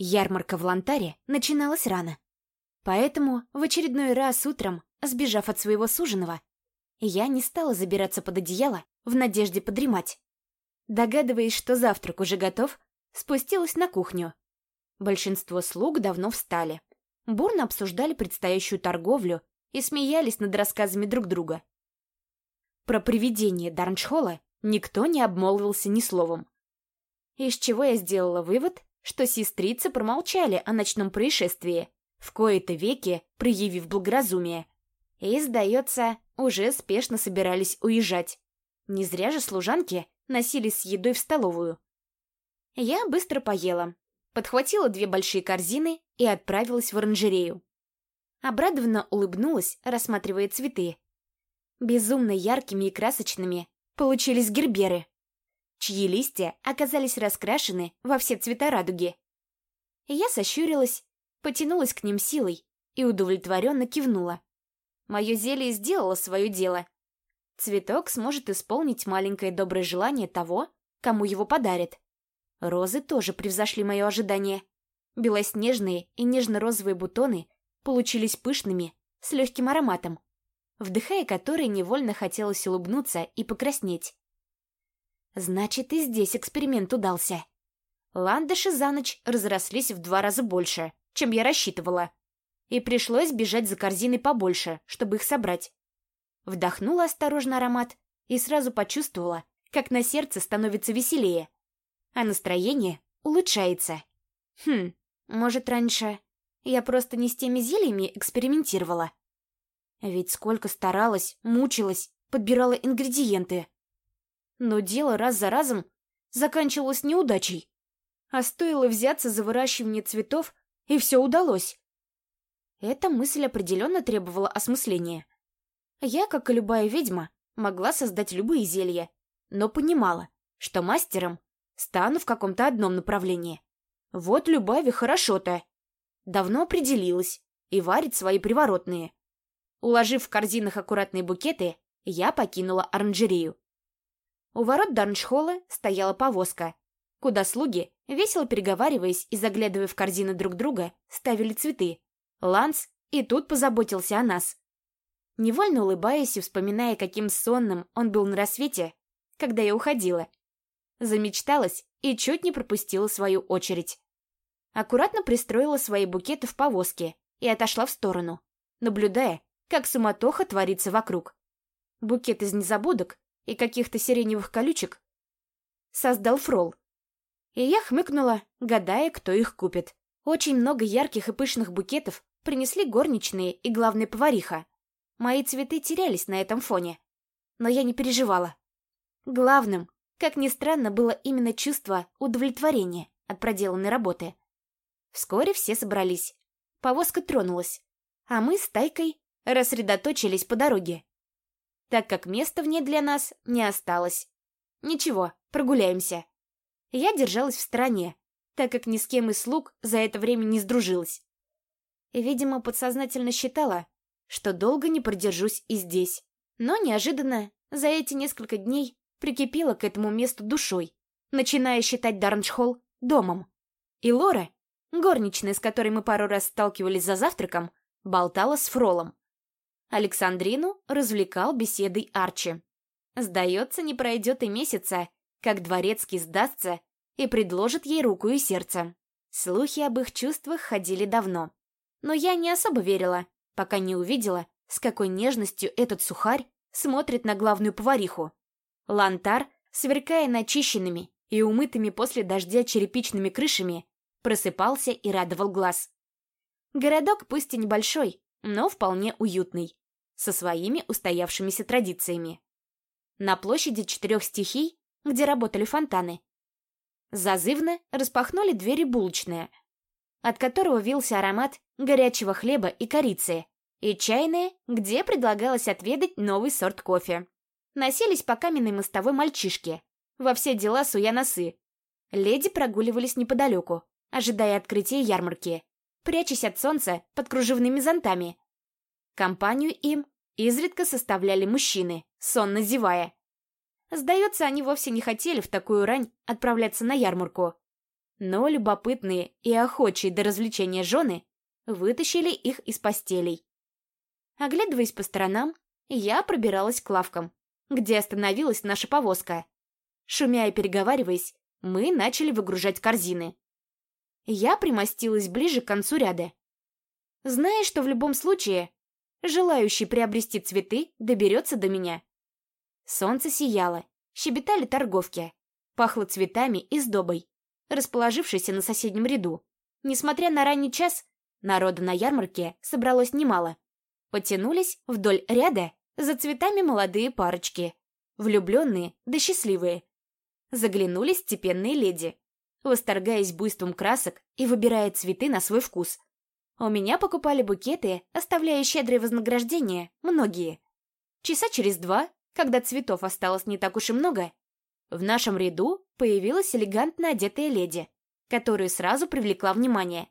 Ярмарка в Лантаре начиналась рано. Поэтому в очередной раз утром, сбежав от своего суженого, я не стала забираться под одеяло в надежде подремать. Догадываясь, что завтрак уже готов, спустилась на кухню. Большинство слуг давно встали. Бурно обсуждали предстоящую торговлю и смеялись над рассказами друг друга. Про привидение Дарншхола никто не обмолвился ни словом. Из чего я сделала вывод, что сестрицы промолчали о ночном происшествии, в кои-то веки проявив благоразумие. И, сдается, уже спешно собирались уезжать. Не зря же служанки носились с едой в столовую. Я быстро поела, подхватила две большие корзины и отправилась в оранжерею. Обрадованно улыбнулась, рассматривая цветы. Безумно яркими и красочными получились герберы чьи листья оказались раскрашены во все цвета радуги. Я сощурилась, потянулась к ним силой и удовлетворенно кивнула. Мое зелье сделало свое дело. Цветок сможет исполнить маленькое доброе желание того, кому его подарят. Розы тоже превзошли мое ожидание. Белоснежные и нежно-розовые бутоны получились пышными, с легким ароматом, вдыхая который невольно хотелось улыбнуться и покраснеть. Значит, и здесь эксперимент удался. Ландыши за ночь разрослись в два раза больше, чем я рассчитывала. И пришлось бежать за корзиной побольше, чтобы их собрать. Вдохнула осторожно аромат и сразу почувствовала, как на сердце становится веселее, а настроение улучшается. Хм, может, раньше я просто не с теми зельями экспериментировала? Ведь сколько старалась, мучилась, подбирала ингредиенты. Но дело раз за разом заканчивалось неудачей. А стоило взяться за выращивание цветов, и все удалось. Эта мысль определенно требовала осмысления. Я, как и любая ведьма, могла создать любые зелья, но понимала, что мастером стану в каком-то одном направлении. Вот Любави хорошо-то. Давно определилась и варит свои приворотные. Уложив в корзинах аккуратные букеты, я покинула оранжерею. У ворот Дарншхола стояла повозка, куда слуги, весело переговариваясь и заглядывая в корзины друг друга, ставили цветы. Ланс и тут позаботился о нас. Невольно улыбаясь и вспоминая, каким сонным он был на рассвете, когда я уходила. Замечталась и чуть не пропустила свою очередь. Аккуратно пристроила свои букеты в повозке и отошла в сторону, наблюдая, как суматоха творится вокруг. Букет из незабудок и каких-то сиреневых колючек создал фрол. И я хмыкнула, гадая, кто их купит. Очень много ярких и пышных букетов принесли горничные и главная повариха. Мои цветы терялись на этом фоне. Но я не переживала. Главным, как ни странно, было именно чувство удовлетворения от проделанной работы. Вскоре все собрались. Повозка тронулась, а мы с Тайкой рассредоточились по дороге так как места в ней для нас не осталось. Ничего, прогуляемся. Я держалась в стороне, так как ни с кем из слуг за это время не сдружилась. Видимо, подсознательно считала, что долго не продержусь и здесь. Но неожиданно за эти несколько дней прикипела к этому месту душой, начиная считать Дарншхолл домом. И Лора, горничная, с которой мы пару раз сталкивались за завтраком, болтала с Фролом. Александрину развлекал беседой Арчи. Сдается, не пройдет и месяца, как дворецкий сдастся и предложит ей руку и сердце. Слухи об их чувствах ходили давно. Но я не особо верила, пока не увидела, с какой нежностью этот сухарь смотрит на главную повариху. Лантар, сверкая начищенными и умытыми после дождя черепичными крышами, просыпался и радовал глаз. Городок пусть и небольшой, но вполне уютный со своими устоявшимися традициями. На площади четырех стихий, где работали фонтаны, зазывно распахнули двери булочные, от которого вился аромат горячего хлеба и корицы, и чайные, где предлагалось отведать новый сорт кофе. Носились по каменной мостовой мальчишки, во все дела суя носы. Леди прогуливались неподалеку, ожидая открытия ярмарки, прячась от солнца под кружевными зонтами, Компанию им изредка составляли мужчины, сонно зевая. Сдается, они вовсе не хотели в такую рань отправляться на ярмарку. Но любопытные и охочие до развлечения жены вытащили их из постелей. Оглядываясь по сторонам, я пробиралась к лавкам, где остановилась наша повозка. Шумя и переговариваясь, мы начали выгружать корзины. Я примостилась ближе к концу ряда. Зная, что в любом случае желающий приобрести цветы доберется до меня. Солнце сияло, щебетали торговки, пахло цветами и сдобой, расположившейся на соседнем ряду. Несмотря на ранний час, народа на ярмарке собралось немало. Потянулись вдоль ряда за цветами молодые парочки, влюбленные да счастливые. Заглянули степенные леди, восторгаясь буйством красок и выбирая цветы на свой вкус. У меня покупали букеты, оставляя щедрые вознаграждения, многие. Часа через два, когда цветов осталось не так уж и много, в нашем ряду появилась элегантно одетая леди, которую сразу привлекла внимание.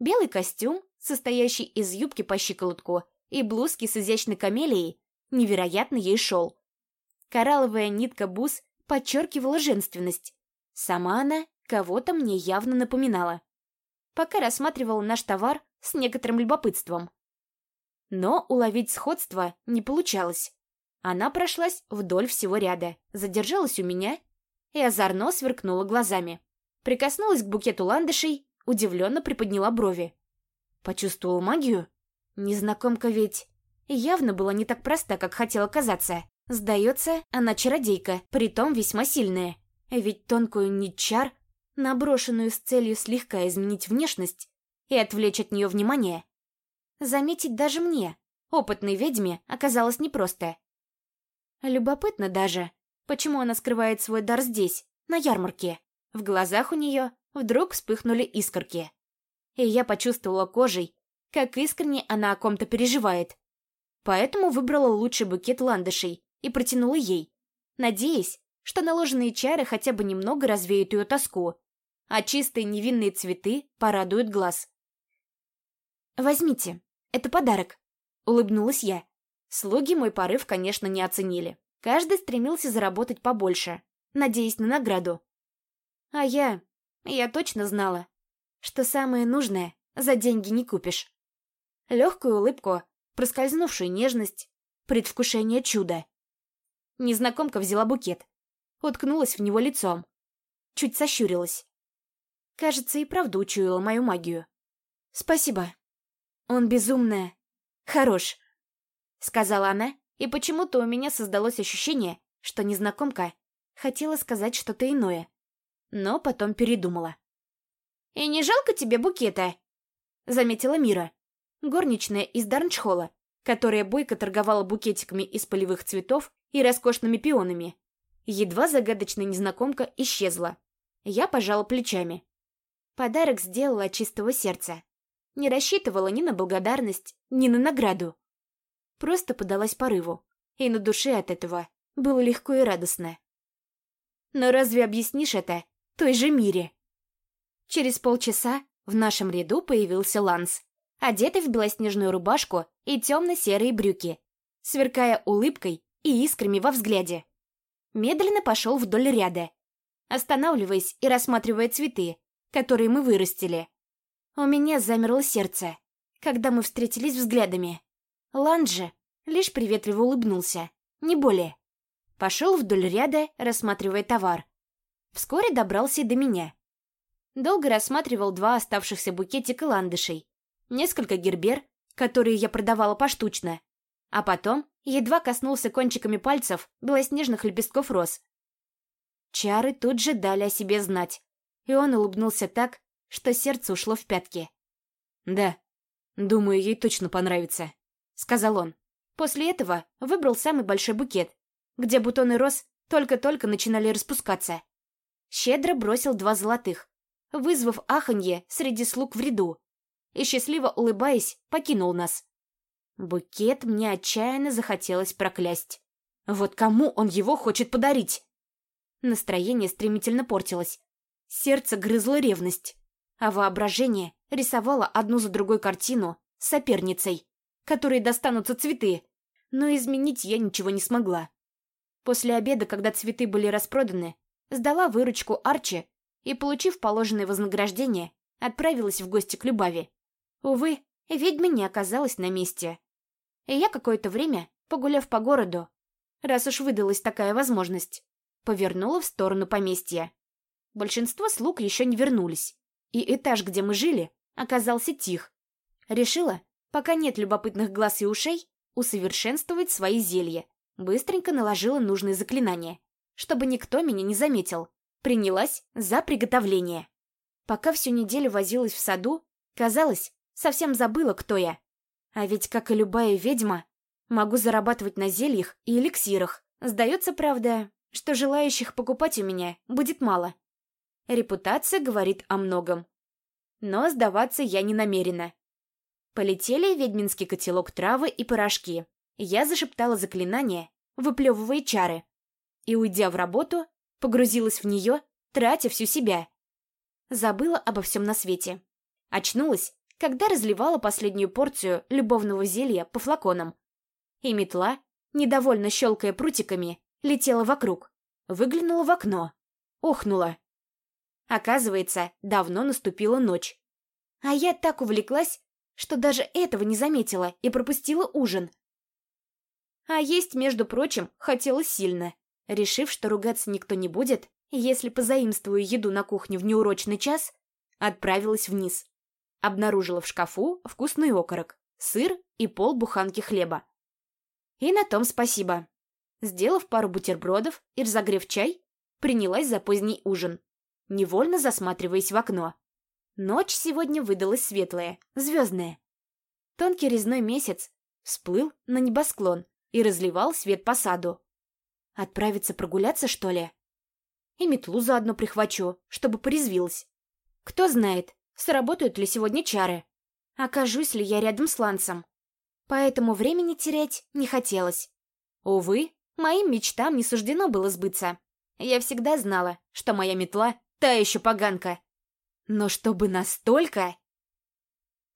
Белый костюм, состоящий из юбки по щиколотку и блузки с изящной камелией, невероятно ей шел. Коралловая нитка бус подчеркивала женственность. Сама она кого-то мне явно напоминала. Пока рассматривала наш товар, с некоторым любопытством. Но уловить сходство не получалось. Она прошлась вдоль всего ряда, задержалась у меня и озорно сверкнула глазами. Прикоснулась к букету ландышей, удивленно приподняла брови. Почувствовала магию? Незнакомка ведь явно была не так проста, как хотела казаться. Сдается, она чародейка, притом весьма сильная. Ведь тонкую нить чар, наброшенную с целью слегка изменить внешность, и отвлечь от нее внимание. Заметить даже мне, опытной ведьме, оказалось непросто. Любопытно даже, почему она скрывает свой дар здесь, на ярмарке. В глазах у нее вдруг вспыхнули искорки. И я почувствовала кожей, как искренне она о ком-то переживает. Поэтому выбрала лучший букет ландышей и протянула ей, надеясь, что наложенные чары хотя бы немного развеют ее тоску, а чистые невинные цветы порадуют глаз. «Возьмите, это подарок», — улыбнулась я. Слуги мой порыв, конечно, не оценили. Каждый стремился заработать побольше, надеясь на награду. А я... я точно знала, что самое нужное за деньги не купишь. Легкую улыбку, проскользнувшую нежность, предвкушение чуда. Незнакомка взяла букет, уткнулась в него лицом, чуть сощурилась. Кажется, и правда учуяла мою магию. «Спасибо», «Он безумно... хорош», — сказала она, и почему-то у меня создалось ощущение, что незнакомка хотела сказать что-то иное, но потом передумала. «И не жалко тебе букета?» — заметила Мира, горничная из Дарнчхола, которая бойко торговала букетиками из полевых цветов и роскошными пионами. Едва загадочная незнакомка исчезла. Я пожала плечами. Подарок сделала от чистого сердца. Не рассчитывала ни на благодарность, ни на награду. Просто подалась порыву. И на душе от этого было легко и радостно. Но разве объяснишь это той же Мире? Через полчаса в нашем ряду появился Ланс, одетый в белоснежную рубашку и темно-серые брюки, сверкая улыбкой и искрами во взгляде. Медленно пошел вдоль ряда, останавливаясь и рассматривая цветы, которые мы вырастили. У меня замерло сердце, когда мы встретились взглядами. Ланджи лишь приветливо улыбнулся, не более. Пошел вдоль ряда, рассматривая товар. Вскоре добрался и до меня. Долго рассматривал два оставшихся букетика ландышей, несколько гербер, которые я продавала поштучно, а потом едва коснулся кончиками пальцев белоснежных лепестков роз. Чары тут же дали о себе знать, и он улыбнулся так, что сердце ушло в пятки. «Да, думаю, ей точно понравится», — сказал он. После этого выбрал самый большой букет, где бутоны роз только-только начинали распускаться. Щедро бросил два золотых, вызвав аханье среди слуг в ряду, и, счастливо улыбаясь, покинул нас. Букет мне отчаянно захотелось проклясть. Вот кому он его хочет подарить? Настроение стремительно портилось. Сердце грызло ревность а воображение рисовало одну за другой картину с соперницей, которой достанутся цветы, но изменить я ничего не смогла. После обеда, когда цветы были распроданы, сдала выручку Арчи и, получив положенное вознаграждение, отправилась в гости к Любави. Увы, ведьмы не оказалась на месте. И я какое-то время, погуляв по городу, раз уж выдалась такая возможность, повернула в сторону поместья. Большинство слуг еще не вернулись, и этаж, где мы жили, оказался тих. Решила, пока нет любопытных глаз и ушей, усовершенствовать свои зелья. Быстренько наложила нужные заклинания, чтобы никто меня не заметил. Принялась за приготовление. Пока всю неделю возилась в саду, казалось, совсем забыла, кто я. А ведь, как и любая ведьма, могу зарабатывать на зельях и эликсирах. Сдается, правда, что желающих покупать у меня будет мало. Репутация говорит о многом. Но сдаваться я не намерена. Полетели ведьминский котелок травы и порошки. Я зашептала заклинание, выплевывая чары. И, уйдя в работу, погрузилась в нее, тратя всю себя. Забыла обо всем на свете. Очнулась, когда разливала последнюю порцию любовного зелья по флаконам. И метла, недовольно щелкая прутиками, летела вокруг. Выглянула в окно. Охнула. Оказывается, давно наступила ночь. А я так увлеклась, что даже этого не заметила и пропустила ужин. А есть, между прочим, хотела сильно. Решив, что ругаться никто не будет, если позаимствую еду на кухне в неурочный час, отправилась вниз. Обнаружила в шкафу вкусный окорок, сыр и полбуханки хлеба. И на том спасибо. Сделав пару бутербродов и разогрев чай, принялась за поздний ужин невольно засматриваясь в окно. Ночь сегодня выдалась светлая, звездная. Тонкий резной месяц всплыл на небосклон и разливал свет по саду. Отправиться прогуляться, что ли? И метлу заодно прихвачу, чтобы порезвилась. Кто знает, сработают ли сегодня чары. Окажусь ли я рядом с Лансом. Поэтому времени терять не хотелось. Увы, моим мечтам не суждено было сбыться. Я всегда знала, что моя метла Та еще поганка. Но чтобы настолько...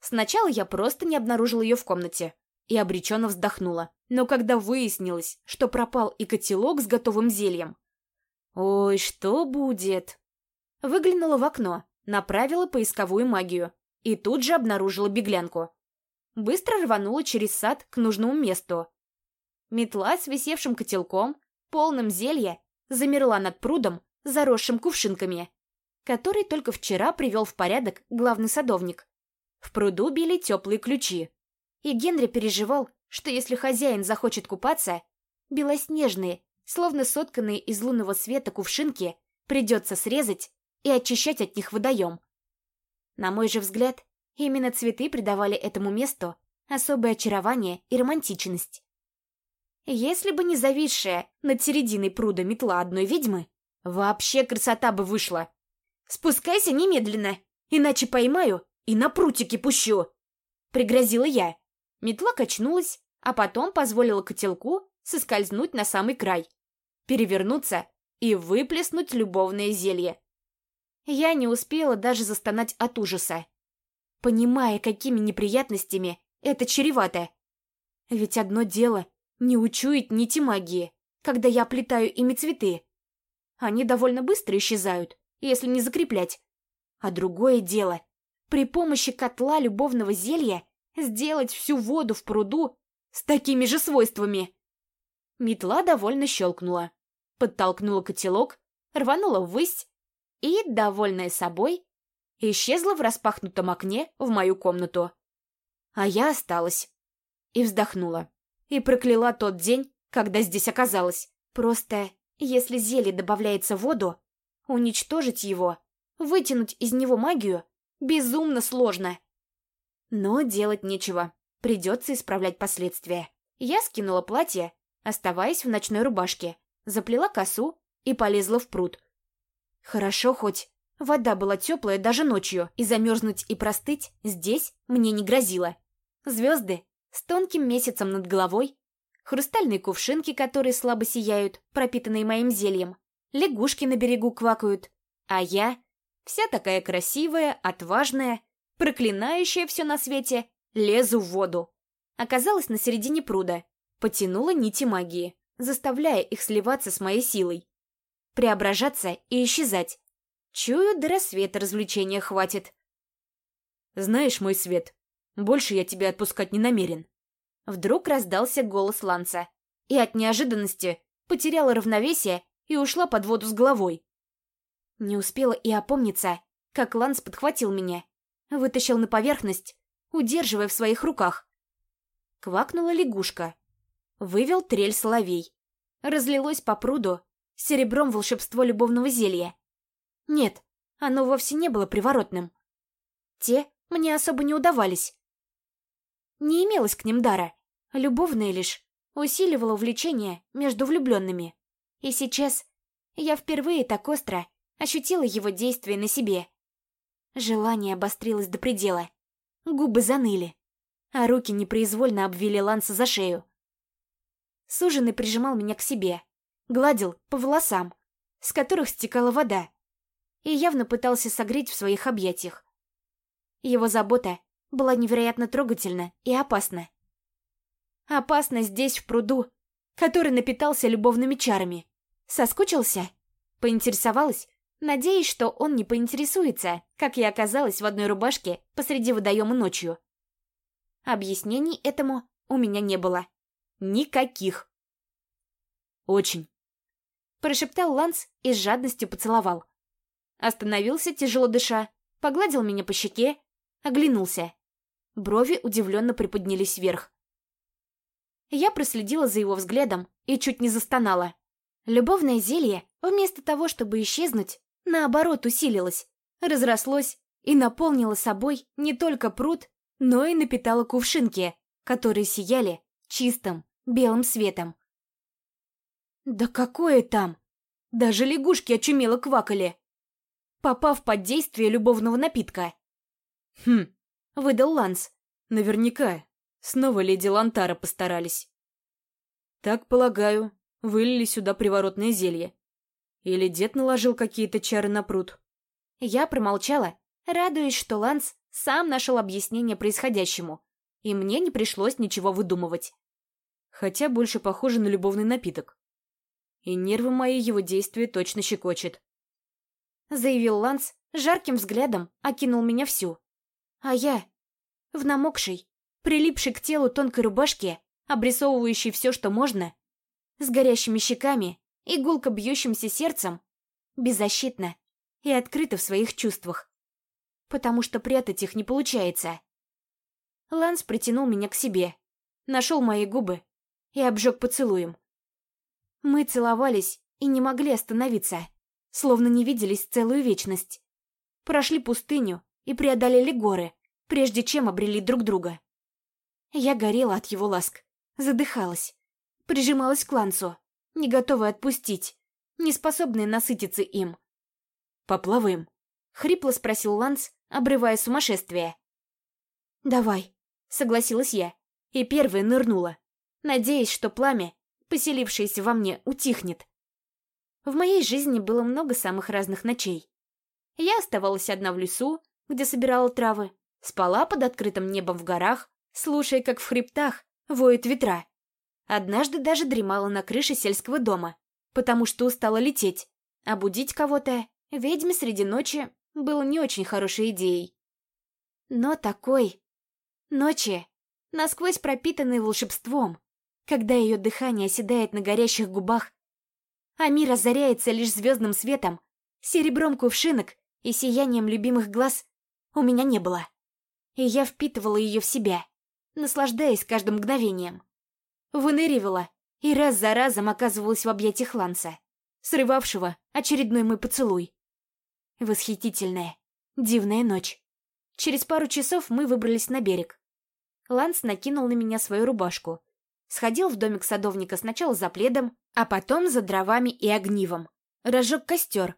Сначала я просто не обнаружила ее в комнате и обреченно вздохнула. Но когда выяснилось, что пропал и котелок с готовым зельем... Ой, что будет? Выглянула в окно, направила поисковую магию и тут же обнаружила беглянку. Быстро рванула через сад к нужному месту. Метла с висевшим котелком, полным зелья, замерла над прудом заросшим кувшинками, который только вчера привел в порядок главный садовник. В пруду били теплые ключи. И Генри переживал, что если хозяин захочет купаться, белоснежные, словно сотканные из лунного света кувшинки, придется срезать и очищать от них водоем. На мой же взгляд, именно цветы придавали этому месту особое очарование и романтичность. Если бы не зависшая над серединой пруда метла одной ведьмы, Вообще красота бы вышла. Спускайся немедленно, иначе поймаю и на прутики пущу. Пригрозила я. Метла качнулась, а потом позволила котелку соскользнуть на самый край, перевернуться и выплеснуть любовное зелье. Я не успела даже застонать от ужаса, понимая, какими неприятностями это чревато. Ведь одно дело не учуять нити магии, когда я плетаю ими цветы, они довольно быстро исчезают, если не закреплять. А другое дело, при помощи котла любовного зелья сделать всю воду в пруду с такими же свойствами. Метла довольно щелкнула, подтолкнула котелок, рванула ввысь и, довольная собой, исчезла в распахнутом окне в мою комнату. А я осталась. И вздохнула. И прокляла тот день, когда здесь оказалась. Просто если зелье добавляется в воду, уничтожить его, вытянуть из него магию безумно сложно. Но делать нечего, придется исправлять последствия. Я скинула платье, оставаясь в ночной рубашке, заплела косу и полезла в пруд. Хорошо хоть вода была теплая даже ночью, и замерзнуть и простыть здесь мне не грозило. Звезды с тонким месяцем над головой хрустальные кувшинки, которые слабо сияют, пропитанные моим зельем, лягушки на берегу квакают, а я, вся такая красивая, отважная, проклинающая все на свете, лезу в воду. Оказалась на середине пруда, потянула нити магии, заставляя их сливаться с моей силой, преображаться и исчезать. Чую, до рассвета развлечения хватит. Знаешь, мой свет, больше я тебя отпускать не намерен. Вдруг раздался голос Ланса, и от неожиданности потеряла равновесие и ушла под воду с головой. Не успела и опомниться, как Ланс подхватил меня, вытащил на поверхность, удерживая в своих руках. Квакнула лягушка. Вывел трель соловей. Разлилось по пруду серебром волшебство любовного зелья. Нет, оно вовсе не было приворотным. Те мне особо не удавались. Не имелось к ним дара, любовное лишь усиливало влечение между влюбленными. И сейчас я впервые так остро ощутила его действие на себе. Желание обострилось до предела. Губы заныли, а руки непроизвольно обвили Ланса за шею. Суженый прижимал меня к себе, гладил по волосам, с которых стекала вода, и явно пытался согреть в своих объятиях. Его забота была невероятно трогательна и опасна. Опасно здесь, в пруду, который напитался любовными чарами. Соскучился? Поинтересовалась, надеясь, что он не поинтересуется, как я оказалась в одной рубашке посреди водоема ночью. Объяснений этому у меня не было. Никаких. «Очень», — прошептал Ланс и с жадностью поцеловал. Остановился, тяжело дыша, погладил меня по щеке, оглянулся. Брови удивленно приподнялись вверх. Я проследила за его взглядом и чуть не застонала. Любовное зелье, вместо того, чтобы исчезнуть, наоборот усилилось, разрослось и наполнило собой не только пруд, но и напитало кувшинки, которые сияли чистым белым светом. Да какое там! Даже лягушки очумело квакали, попав под действие любовного напитка. «Хм», — выдал Ланс. «Наверняка. Снова леди Лантара постарались». «Так, полагаю, вылили сюда приворотное зелье. Или дед наложил какие-то чары на пруд?» Я промолчала, радуясь, что Ланс сам нашел объяснение происходящему, и мне не пришлось ничего выдумывать. Хотя больше похоже на любовный напиток. И нервы мои его действия точно щекочет. Заявил Ланс, жарким взглядом окинул меня всю. А я, в намокшей, прилипшей к телу тонкой рубашке, обрисовывающей все, что можно, с горящими щеками и гулко бьющимся сердцем, беззащитно и открыто в своих чувствах. Потому что прятать их не получается. Ланс притянул меня к себе, нашел мои губы и обжег поцелуем. Мы целовались и не могли остановиться, словно не виделись целую вечность. Прошли пустыню и преодолели горы, прежде чем обрели друг друга. Я горела от его ласк, задыхалась, прижималась к Лансу, не готовая отпустить, не способная насытиться им. «Поплаваем?» — хрипло спросил Ланс, обрывая сумасшествие. «Давай», — согласилась я, и первая нырнула, надеясь, что пламя, поселившееся во мне, утихнет. В моей жизни было много самых разных ночей. Я оставалась одна в лесу, где собирала травы, спала под открытым небом в горах, слушая, как в хребтах воют ветра. Однажды даже дремала на крыше сельского дома, потому что устала лететь, а будить кого-то, ведьме среди ночи, было не очень хорошей идеей. Но такой... Ночи, насквозь пропитанной волшебством, когда ее дыхание оседает на горящих губах, а мир озаряется лишь звездным светом, серебром кувшинок и сиянием любимых глаз, у меня не было. И я впитывала ее в себя, наслаждаясь каждым мгновением. Выныривала и раз за разом оказывалась в объятиях Ланса, срывавшего очередной мой поцелуй. Восхитительная, дивная ночь. Через пару часов мы выбрались на берег. Ланс накинул на меня свою рубашку. Сходил в домик садовника сначала за пледом, а потом за дровами и огнивом. Разжег костер.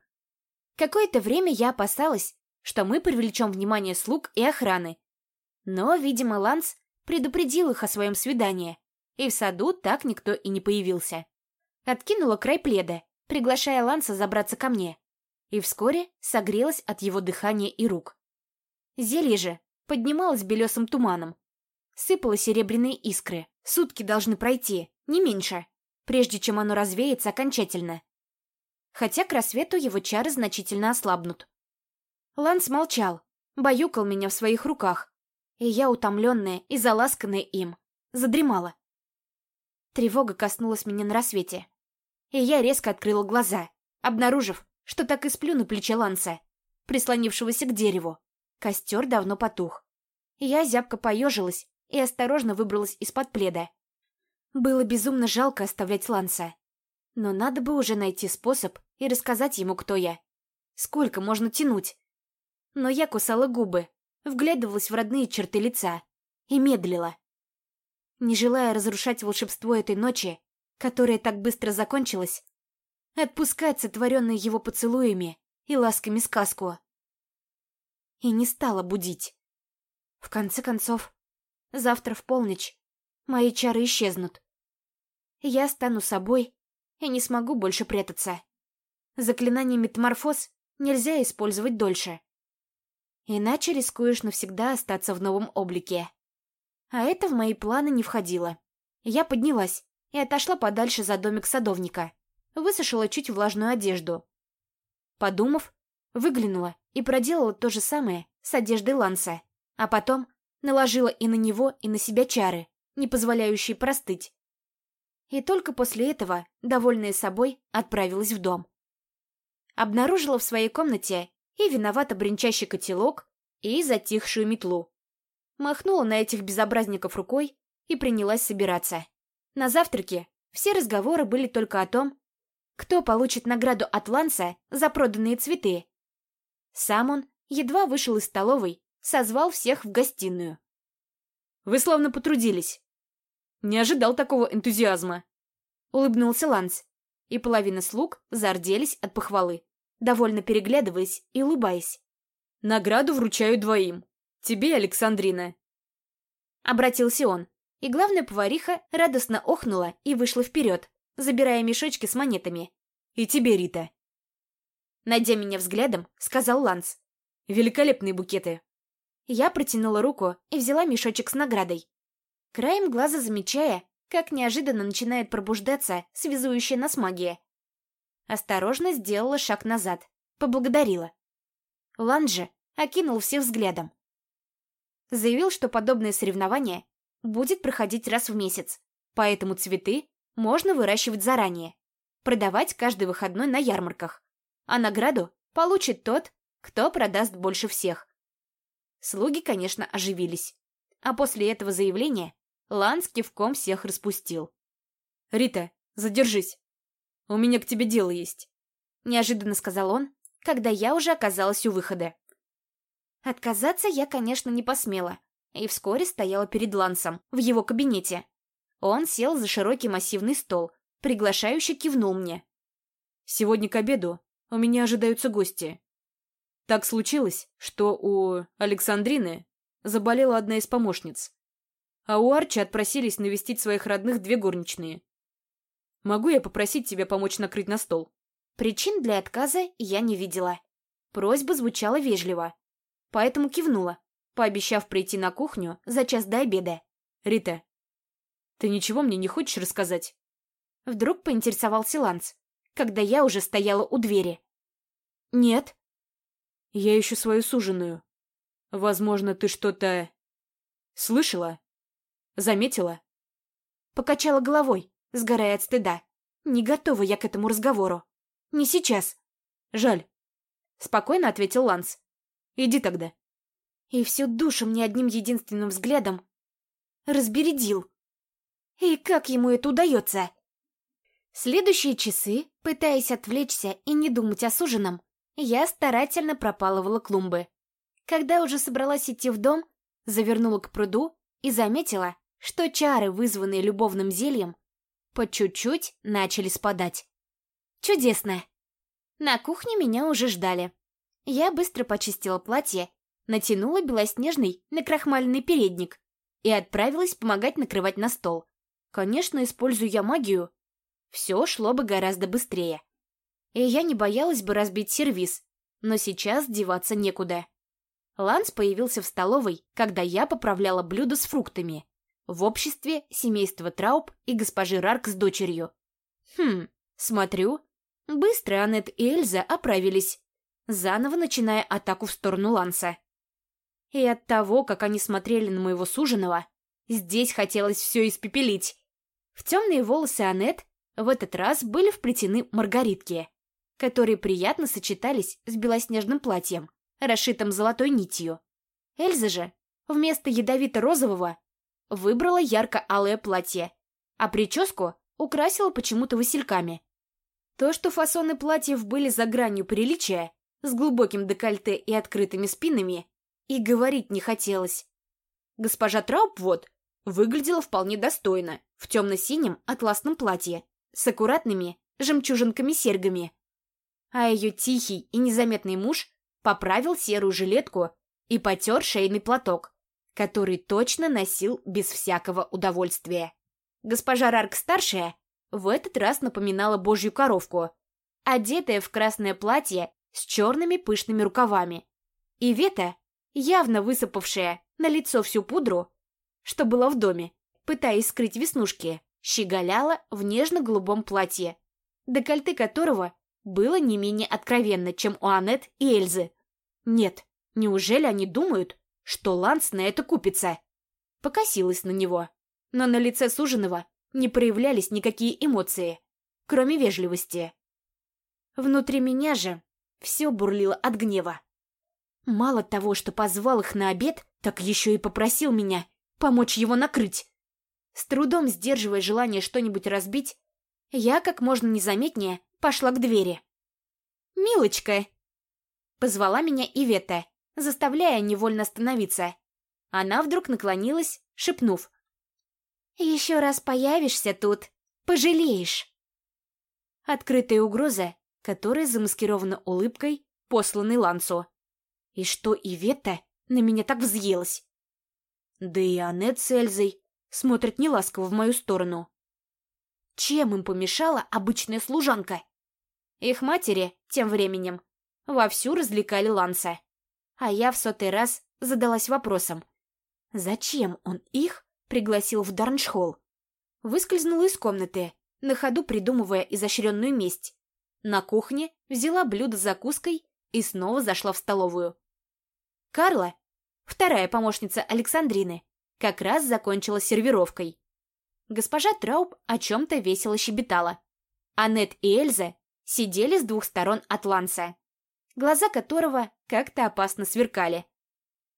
Какое-то время я опасалась, что мы привлечем внимание слуг и охраны. Но, видимо, Ланс предупредил их о своем свидании, и в саду так никто и не появился. Откинула край пледа, приглашая Ланса забраться ко мне и вскоре согрелась от его дыхания и рук. Зелье же поднималось белесым туманом. Сыпало серебряные искры. Сутки должны пройти, не меньше, прежде чем оно развеется окончательно. Хотя к рассвету его чары значительно ослабнут. Ланс молчал, баюкал меня в своих руках, и я, утомленная и заласканная им, задремала. Тревога коснулась меня на рассвете, и я резко открыла глаза, обнаружив, что так и сплю на плече Ланса, прислонившегося к дереву. Костер давно потух. Я зябко поежилась и осторожно выбралась из-под пледа. Было безумно жалко оставлять Ланса. Но надо бы уже найти способ и рассказать ему, кто я. Сколько можно тянуть? Но я кусала губы, вглядывалась в родные черты лица и медлила. Не желая разрушать волшебство этой ночи, которая так быстро закончилась, отпускать сотворенную его поцелуями и ласками сказку. И не стала будить. В конце концов, завтра в полночь мои чары исчезнут. Я стану собой и не смогу больше прятаться. Заклинание метаморфоз нельзя использовать дольше. Иначе рискуешь навсегда остаться в новом облике. А это в мои планы не входило. Я поднялась и отошла подальше за домик садовника. Высушила чуть влажную одежду. Подумав, выглянула и проделала то же самое с одеждой Ланса. А потом наложила и на него, и на себя чары, не позволяющие простыть. И только после этого, довольная собой, отправилась в дом. Обнаружила в своей комнате и виновато бренчащий котелок, и затихшую метлу. Махнула на этих безобразников рукой и принялась собираться. На завтраке все разговоры были только о том, кто получит награду от Ланса за проданные цветы. Сам он едва вышел из столовой, созвал всех в гостиную. «Вы славно потрудились. Не ожидал такого энтузиазма», — улыбнулся Ланс, и половина слуг зарделись от похвалы довольно переглядываясь и улыбаясь. «Награду вручаю двоим. Тебе, Александрина». Обратился он, и главная повариха радостно охнула и вышла вперед, забирая мешочки с монетами. «И тебе, Рита». Найдя меня взглядом, сказал Ланс. «Великолепные букеты». Я протянула руку и взяла мешочек с наградой. Краем глаза замечая, как неожиданно начинает пробуждаться связующая нас магия. Осторожно сделала шаг назад. Поблагодарила. Ланджи окинул всех взглядом. Заявил, что подобное соревнование будет проходить раз в месяц, поэтому цветы можно выращивать заранее, продавать каждый выходной на ярмарках, а награду получит тот, кто продаст больше всех. Слуги, конечно, оживились. А после этого заявления Ланс кивком всех распустил. «Рита, задержись!» У меня к тебе дело есть», — неожиданно сказал он, когда я уже оказалась у выхода. Отказаться я, конечно, не посмела, и вскоре стояла перед Лансом в его кабинете. Он сел за широкий массивный стол, приглашающе кивнул мне. «Сегодня к обеду у меня ожидаются гости. Так случилось, что у Александрины заболела одна из помощниц, а у Арчи отпросились навестить своих родных две горничные. Могу я попросить тебя помочь накрыть на стол?» Причин для отказа я не видела. Просьба звучала вежливо. Поэтому кивнула, пообещав прийти на кухню за час до обеда. «Рита, ты ничего мне не хочешь рассказать?» Вдруг поинтересовался Ланс, когда я уже стояла у двери. «Нет». «Я ищу свою суженую. Возможно, ты что-то... слышала? Заметила?» Покачала головой, сгорая от стыда. Не готова я к этому разговору. Не сейчас. Жаль. Спокойно ответил Ланс. Иди тогда. И всю душу мне одним единственным взглядом разбередил. И как ему это удается? Следующие часы, пытаясь отвлечься и не думать о суженом, я старательно пропалывала клумбы. Когда уже собралась идти в дом, завернула к пруду и заметила, что чары, вызванные любовным зельем, по чуть-чуть начали спадать. Чудесно! На кухне меня уже ждали. Я быстро почистила платье, натянула белоснежный накрахмаленный передник и отправилась помогать накрывать на стол. Конечно, используя я магию, все шло бы гораздо быстрее. И я не боялась бы разбить сервиз, но сейчас деваться некуда. Ланс появился в столовой, когда я поправляла блюдо с фруктами в обществе семейства Трауб и госпожи Рарк с дочерью. Хм, смотрю, быстро Аннет и Эльза оправились. заново начиная атаку в сторону Ланса. И от того, как они смотрели на моего суженого, здесь хотелось все испепелить. В темные волосы Аннет в этот раз были вплетены маргаритки, которые приятно сочетались с белоснежным платьем, расшитым золотой нитью. Эльза же вместо ядовито-розового выбрала ярко-алое платье, а прическу украсила почему-то васильками. То, что фасоны платьев были за гранью приличия, с глубоким декольте и открытыми спинами, и говорить не хотелось. Госпожа Трауп вот выглядела вполне достойно, в темно-синем атласном платье, с аккуратными жемчужинками-серьгами. А ее тихий и незаметный муж поправил серую жилетку и потер шейный платок, который точно носил без всякого удовольствия. Госпожа Рарк-старшая в этот раз напоминала божью коровку, одетая в красное платье с черными пышными рукавами. И Вета, явно высыпавшая на лицо всю пудру, что было в доме, пытаясь скрыть веснушки, щеголяла в нежно-голубом платье, декольте которого было не менее откровенно, чем у Аннет и Эльзы. Нет, неужели они думают, что Ланс на это купится? Покосилась на него, но на лице суженого не проявлялись никакие эмоции, кроме вежливости. Внутри меня же все бурлило от гнева. Мало того, что позвал их на обед, так еще и попросил меня помочь его накрыть. С трудом сдерживая желание что-нибудь разбить, я как можно незаметнее пошла к двери. «Милочка!» Позвала меня Ивета, заставляя невольно остановиться. Она вдруг наклонилась, шепнув. «Еще раз появишься тут, пожалеешь!» Открытая угроза, которая замаскирована улыбкой, посланной Лансу. И что Иветта на меня так взъелась? Да и Аннет с Эльзой смотрят неласково в мою сторону. Чем им помешала обычная служанка? Их матери, тем временем, вовсю развлекали Ланса. А я в сотый раз задалась вопросом, зачем он их пригласил в Дарншхолл? Выскользнула из комнаты, на ходу придумывая изощренную месть. На кухне взяла блюдо с закуской и снова зашла в столовую. Карла, вторая помощница Александрины, как раз закончила сервировкой. Госпожа Трауб о чем-то весело щебетала. Аннет и Эльза сидели с двух сторон от Ланса, глаза которого как-то опасно сверкали.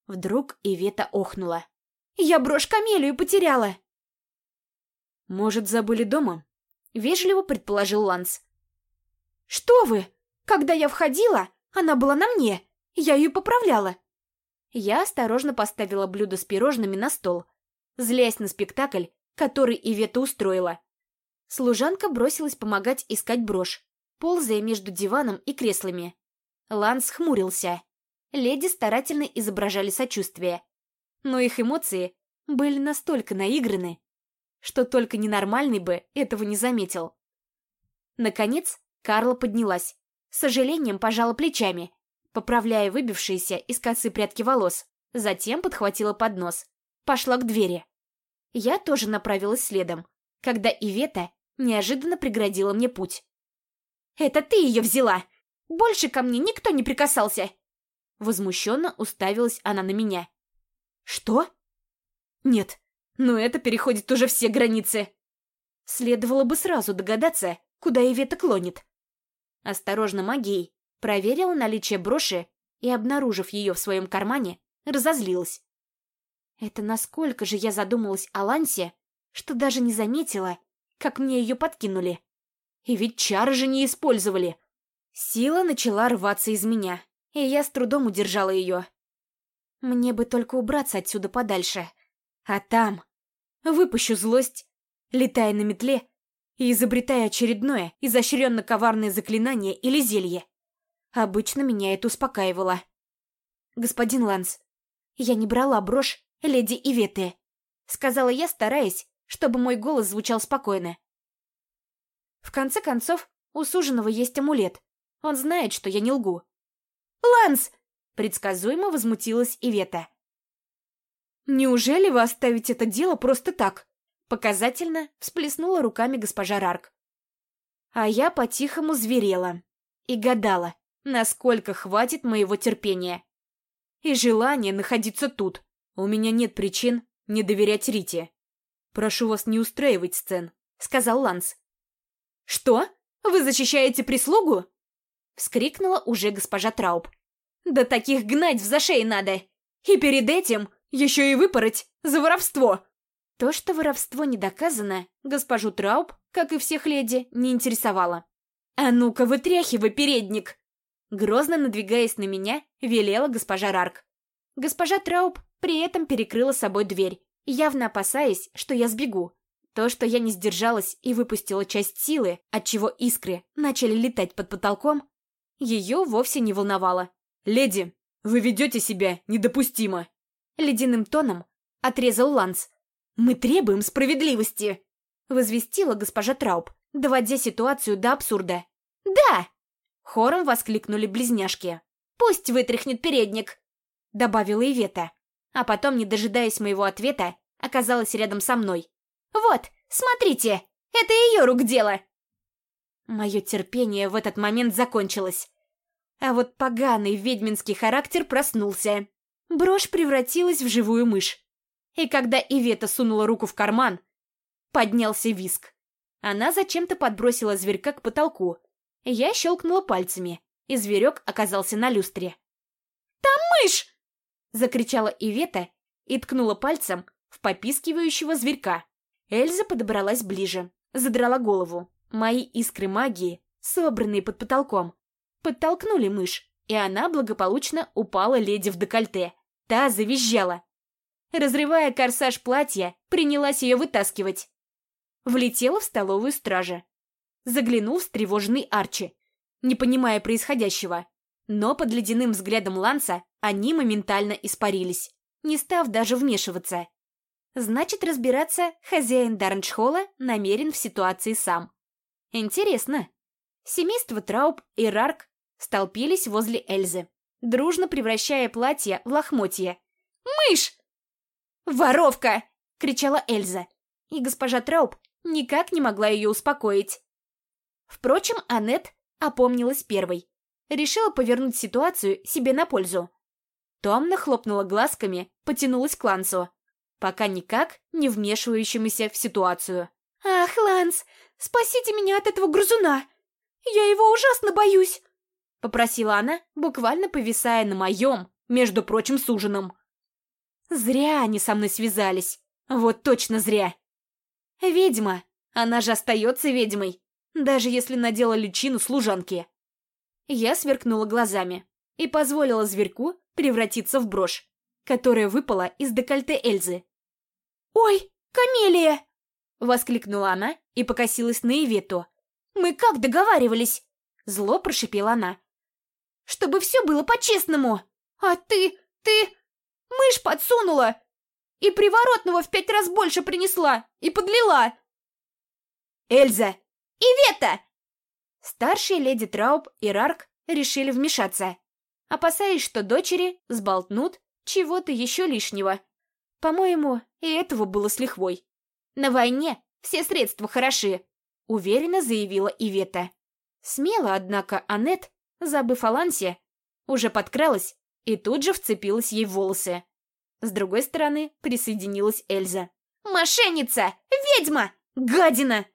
Вдруг Ивета охнула. «Я брошь Камелию потеряла!» «Может, забыли дома?» — вежливо предположил Ланс. «Что вы! Когда я входила, она была на мне, я ее поправляла!» Я осторожно поставила блюдо с пирожными на стол, злясь на спектакль, который Ивета устроила. Служанка бросилась помогать искать брошь, ползая между диваном и креслами. Ланс хмурился. Леди старательно изображали сочувствие. Но их эмоции были настолько наиграны, что только ненормальный бы этого не заметил. Наконец, Карла поднялась, с сожалением пожала плечами, поправляя выбившиеся из косы прядки волос, затем подхватила поднос, пошла к двери. Я тоже направилась следом, когда Ивета неожиданно преградила мне путь. «Это ты ее взяла! Больше ко мне никто не прикасался!» Возмущенно уставилась она на меня. «Что?» «Нет, но это переходит уже все границы!» Следовало бы сразу догадаться, куда Ивета клонит. Осторожно магией проверила наличие броши и, обнаружив ее в своем кармане, разозлилась. Это насколько же я задумалась о Лансе, что даже не заметила, как мне ее подкинули. И ведь чары же не использовали. Сила начала рваться из меня, и я с трудом удержала ее. Мне бы только убраться отсюда подальше. А там выпущу злость, летая на метле и изобретая очередное изощренно-коварное заклинание или зелье. Обычно меня это успокаивало. «Господин Ланс, я не брала брошь леди Иветы», — сказала я, стараясь, чтобы мой голос звучал спокойно. В конце концов, у суженого есть амулет. Он знает, что я не лгу. «Ланс!» — предсказуемо возмутилась Ивета. «Неужели вы оставите это дело просто так?» Показательно всплеснула руками госпожа Рарк. А я по-тихому зверела и гадала, насколько хватит моего терпения. И желания находиться тут. У меня нет причин не доверять Рите. Прошу вас не устраивать сцен, сказал Ланс. Что? Вы защищаете прислугу? Вскрикнула уже госпожа Трауб. Да таких гнать в зашей надо. И перед этим еще и выпороть за воровство. То, что воровство не доказано, госпожу Трауб, как и всех леди, не интересовало. «А ну-ка, вытряхивай передник!» Грозно надвигаясь на меня, велела госпожа Рарк. Госпожа Трауб при этом перекрыла собой дверь, явно опасаясь, что я сбегу. То, что я не сдержалась и выпустила часть силы, отчего искры начали летать под потолком, ее вовсе не волновало. «Леди, вы ведете себя недопустимо!» Ледяным тоном отрезал Ланс. «Мы требуем справедливости!» Возвестила госпожа Трауб, доводя ситуацию до абсурда. «Да!» Хором воскликнули близняшки. «Пусть вытряхнет передник!» Добавила Ивета. А потом, не дожидаясь моего ответа, оказалась рядом со мной. «Вот, смотрите! Это ее рук дело!» Мое терпение в этот момент закончилось. А вот поганый ведьминский характер проснулся. Брошь превратилась в живую мышь. И когда Ивета сунула руку в карман, поднялся виск. Она зачем-то подбросила зверька к потолку. Я щелкнула пальцами, и зверек оказался на люстре. «Там мышь!» — закричала Ивета и ткнула пальцем в попискивающего зверька. Эльза подобралась ближе, задрала голову. Мои искры магии, собранные под потолком, подтолкнули мышь, и она благополучно упала леди в декольте. Та завизжала. Разрывая корсаж платья, принялась ее вытаскивать. Влетела в столовую стража. Заглянул встревоженный Арчи, не понимая происходящего. Но под ледяным взглядом Ланса они моментально испарились, не став даже вмешиваться. Значит, разбираться хозяин Дарнчхола намерен в ситуации сам. Интересно. Семейство Трауб и Рарк столпились возле Эльзы, дружно превращая платье в лохмотье. «Мышь!» «Воровка!» — кричала Эльза. И госпожа Трауб никак не могла ее успокоить. Впрочем, Аннет опомнилась первой. Решила повернуть ситуацию себе на пользу. Томно хлопнула глазками, потянулась к Лансу, пока никак не вмешивающемуся в ситуацию. «Ах, Ланс, спасите меня от этого грызуна! Я его ужасно боюсь!» — попросила она, буквально повисая на моем, между прочим, с ужином. Зря они со мной связались. Вот точно зря. Ведьма. Она же остается ведьмой, даже если надела личину служанки. Я сверкнула глазами и позволила зверьку превратиться в брошь, которая выпала из декольте Эльзы. «Ой, камелия!» — воскликнула она и покосилась на Ивету. «Мы как договаривались?» Зло прошипела она. «Чтобы все было по-честному! А ты, ты...» Мышь подсунула! И приворотного в пять раз больше принесла! И подлила!» «Эльза! Ивета!» Старшие леди Трауб и Рарк решили вмешаться, опасаясь, что дочери сболтнут чего-то еще лишнего. По-моему, и этого было с лихвой. «На войне все средства хороши», — уверенно заявила Ивета. Смело, однако, Аннет, забыв о Лансе, уже подкралась и тут же вцепилась ей в волосы. С другой стороны присоединилась Эльза. «Мошенница! Ведьма! Гадина!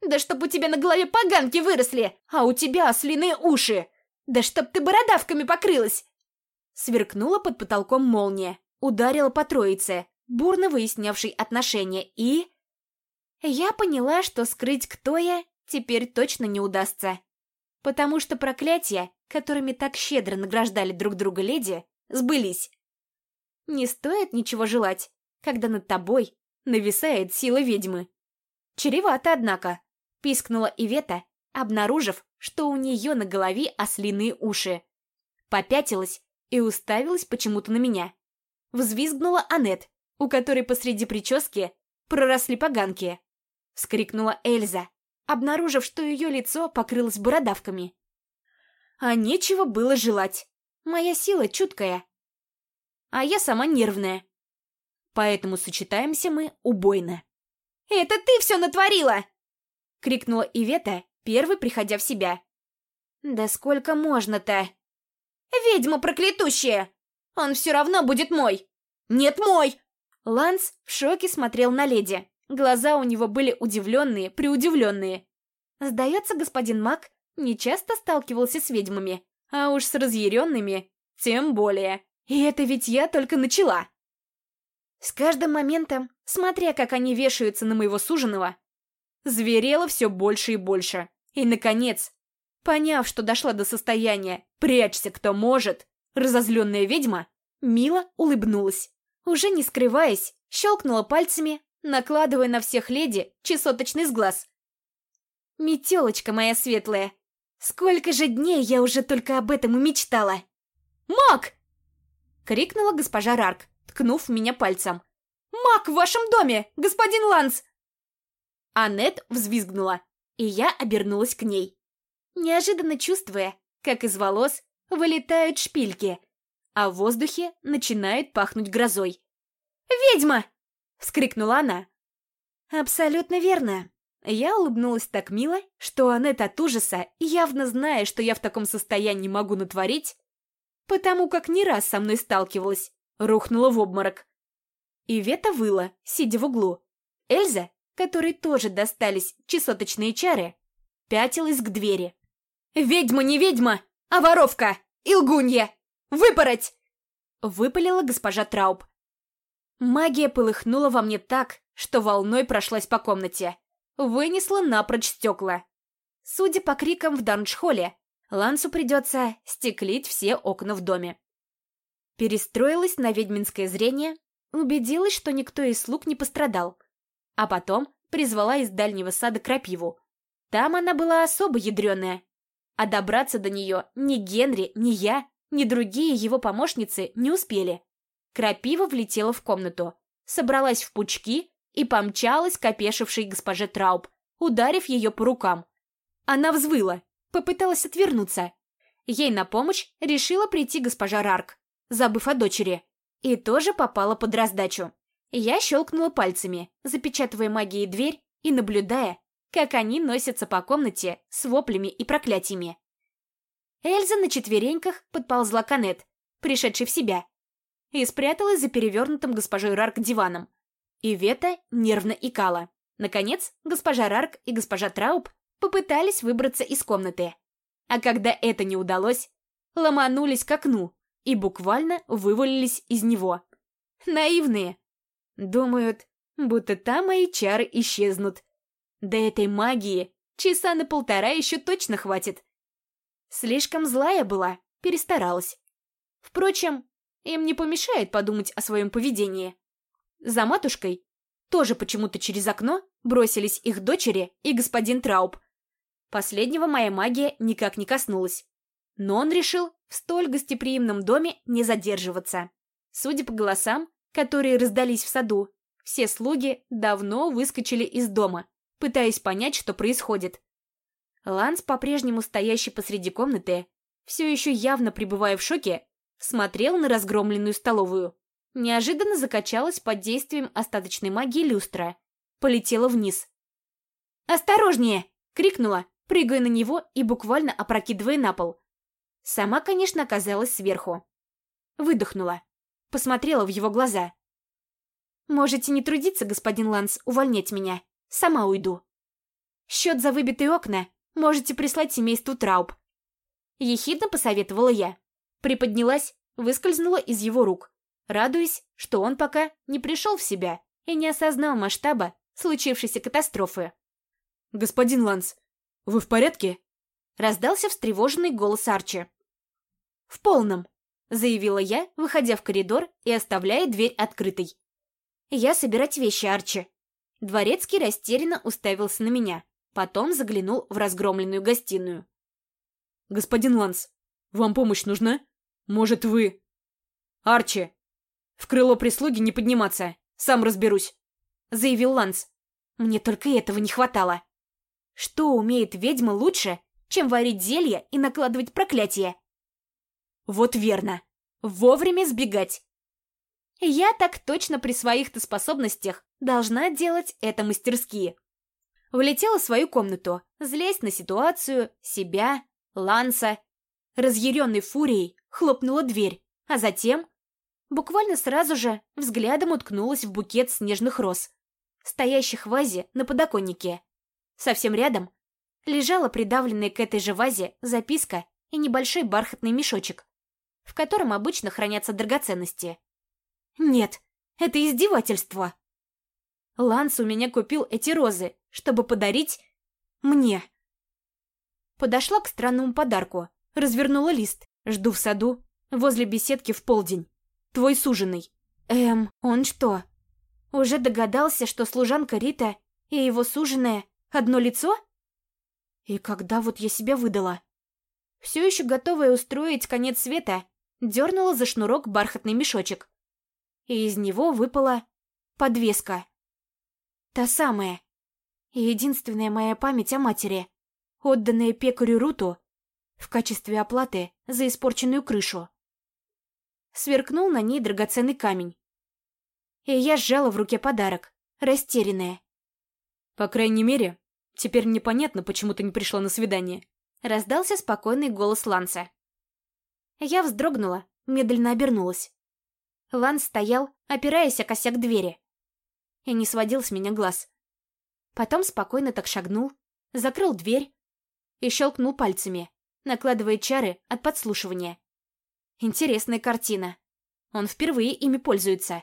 Да чтоб у тебя на голове поганки выросли, а у тебя ослиные уши! Да чтоб ты бородавками покрылась!» Сверкнула под потолком молния, ударила по троице, бурно выяснявшей отношения, и... Я поняла, что скрыть, кто я, теперь точно не удастся. Потому что проклятия, которыми так щедро награждали друг друга леди, сбылись. Не стоит ничего желать, когда над тобой нависает сила ведьмы. Чревато, однако, пискнула Ивета, обнаружив, что у нее на голове ослиные уши. Попятилась и уставилась почему-то на меня. Взвизгнула Анет, у которой посреди прически проросли поганки. Вскрикнула Эльза, обнаружив, что ее лицо покрылось бородавками. А нечего было желать. Моя сила чуткая. А я сама нервная. Поэтому сочетаемся мы убойно. «Это ты все натворила!» — крикнула Ивета, первой приходя в себя. Да сколько можно-то? Ведьма проклятущая! Он все равно будет мой! Нет, мой! Ланс в шоке смотрел на леди. Глаза у него были удивленные, приудивленные. Сдается, господин Мак не часто сталкивался с ведьмами, а уж с разъяренными тем более. И это ведь я только начала. С каждым моментом, смотря как они вешаются на моего суженого, зверело все больше и больше. И, наконец, поняв, что дошла до состояния «прячься, кто может», разозленная ведьма мило улыбнулась. Уже не скрываясь, щелкнула пальцами, накладывая на всех леди чесоточный сглаз. «Метелочка моя светлая, сколько же дней я уже только об этом и мечтала!» «Мак!» — крикнула госпожа Рарк, ткнув меня пальцем. «Мак в вашем доме, господин Ланс!» Аннет взвизгнула, и я обернулась к ней, неожиданно чувствуя, как из волос вылетают шпильки, а в воздухе начинает пахнуть грозой. «Ведьма!» — вскрикнула она. «Абсолютно верно». Я улыбнулась так мило, что Аннет от ужаса, явно зная, что я в таком состоянии могу натворить, потому как не раз со мной сталкивалась, рухнула в обморок. Ивета выла, сидя в углу. Эльза, которой тоже достались чесоточные чары, пятилась к двери. «Ведьма не ведьма, а воровка! Илгунья! Выпороть!» Выпалила госпожа Трауб. Магия полыхнула во мне так, что волной прошлась по комнате. Вынесла напрочь стекла. Судя по крикам в Дарншхолле, Лансу придется стеклить все окна в доме. Перестроилась на ведьминское зрение, убедилась, что никто из слуг не пострадал, а потом призвала из дальнего сада крапиву. Там она была особо ядреная, а добраться до нее ни Генри, ни я, ни другие его помощницы не успели. Крапива влетела в комнату, собралась в пучки и помчалась к опешившей госпоже Трауб, ударив ее по рукам. Она взвыла, попыталась отвернуться. Ей на помощь решила прийти госпожа Рарк, забыв о дочери, и тоже попала под раздачу. Я щелкнула пальцами, запечатывая магией дверь и наблюдая, как они носятся по комнате с воплями и проклятиями. Эльза на четвереньках подползла к Анет, пришедшей в себя, и спряталась за перевернутым госпожой Рарк диваном. И Вета нервно икала. Наконец, госпожа Рарк и госпожа Трауб попытались выбраться из комнаты. А когда это не удалось, ломанулись к окну и буквально вывалились из него. Наивные. Думают, будто там мои чары исчезнут. Да этой магии часа на полтора еще точно хватит. Слишком злая была, перестаралась. Впрочем, им не помешает подумать о своем поведении. За матушкой тоже почему-то через окно бросились их дочери и господин Трауб. Последнего моя магия никак не коснулась. Но он решил в столь гостеприимном доме не задерживаться. Судя по голосам, которые раздались в саду, все слуги давно выскочили из дома, пытаясь понять, что происходит. Ланс, по-прежнему стоящий посреди комнаты, все еще явно пребывая в шоке, смотрел на разгромленную столовую. Неожиданно закачалась под действием остаточной магии люстра. Полетела вниз. «Осторожнее!» — крикнула, прыгая на него и буквально опрокидывая на пол. Сама, конечно, оказалась сверху. Выдохнула. Посмотрела в его глаза. «Можете не трудиться, господин Ланс, увольнять меня. Сама уйду. Счет за выбитые окна можете прислать семейству Трауб». Ехидно посоветовала я. Приподнялась, выскользнула из его рук, радуясь, что он пока не пришел в себя и не осознал масштаба случившейся катастрофы. «Господин Ланс, вы в порядке?» Раздался встревоженный голос Арчи. «В полном», — заявила я, выходя в коридор и оставляя дверь открытой. «Я собирать вещи, Арчи». Дворецкий растерянно уставился на меня, потом заглянул в разгромленную гостиную. «Господин Ланс, вам помощь нужна? Может, вы...» «Арчи! В крыло прислуги не подниматься, сам разберусь», — заявил Ланс. «Мне только этого не хватало. Что умеет ведьма лучше, чем варить зелья и накладывать проклятие?» «Вот верно. Вовремя сбегать. Я так точно при своих-то способностях должна делать это мастерски. Влетела в свою комнату, злясь на ситуацию, себя, Ланса. Разъяренной фурией хлопнула дверь, а затем, буквально сразу же, взглядом уткнулась в букет снежных роз, стоящих в вазе на подоконнике. Совсем рядом лежала придавленная к этой же вазе записка и небольшой бархатный мешочек, в котором обычно хранятся драгоценности. Нет, это издевательство. Ланс у меня купил эти розы, чтобы подарить мне. Подошла к странному подарку, развернула лист. Жду в саду, возле беседки в полдень. Твой суженый. Эм, он что, уже догадался, что служанка Рита и его суженая одно лицо? И когда вот я себя выдала? Все еще готовая устроить конец света, дернула за шнурок бархатный мешочек. И из него выпала подвеска. Та самая. И единственная моя память о матери, отданная пекарю Руту в качестве оплаты за испорченную крышу. Сверкнул на ней драгоценный камень. И я сжала в руке подарок, растерянная. По крайней мере, теперь мне понятно, почему ты не пришла на свидание. Раздался спокойный голос Ланса. Я вздрогнула, медленно обернулась. Ланс стоял, опираясь о косяк двери. И не сводил с меня глаз. Потом спокойно так шагнул, закрыл дверь и щелкнул пальцами, накладывая чары от подслушивания. Интересная картина. Он впервые ими пользуется.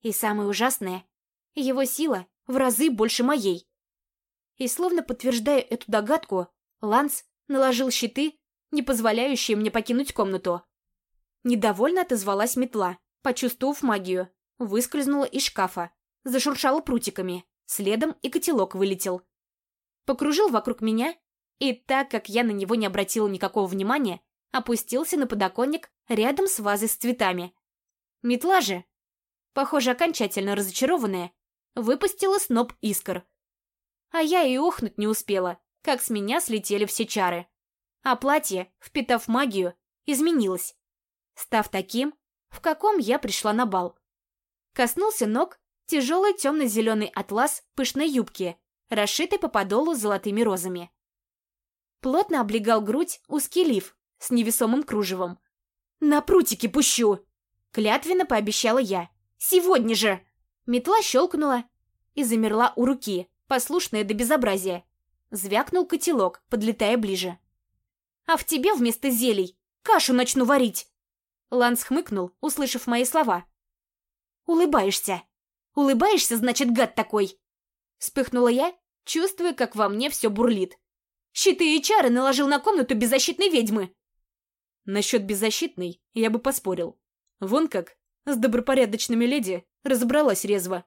И самое ужасное, его сила в разы больше моей. И словно подтверждая эту догадку, Ланс наложил щиты, не позволяющие мне покинуть комнату. Недовольно отозвалась метла, почувствовав магию. Выскользнула из шкафа, зашуршала прутиками, следом и котелок вылетел. Покружил вокруг меня, и так как я на него не обратила никакого внимания, опустился на подоконник рядом с вазой с цветами. Метла же, похоже, окончательно разочарованная, выпустила сноп искр. А я и охнуть не успела, как с меня слетели все чары. А платье, впитав магию, изменилось, став таким, в каком я пришла на бал. Коснулся ног тяжелый темно-зеленый атлас пышной юбки, расшитый по подолу золотыми розами. Плотно облегал грудь узкий лиф с невесомым кружевом. «На прутики пущу!» — клятвенно пообещала я. «Сегодня же!» Метла щелкнула и замерла у руки, послушная до безобразия. Звякнул котелок, подлетая ближе. «А в тебе вместо зелий кашу начну варить!» Ланс хмыкнул, услышав мои слова. «Улыбаешься. Улыбаешься, значит, гад такой!» Вспыхнула я, чувствуя, как во мне все бурлит. «Щиты и чары наложил на комнату беззащитной ведьмы!» Насчет беззащитной я бы поспорил. Вон как, с добропорядочными леди разобралась резво.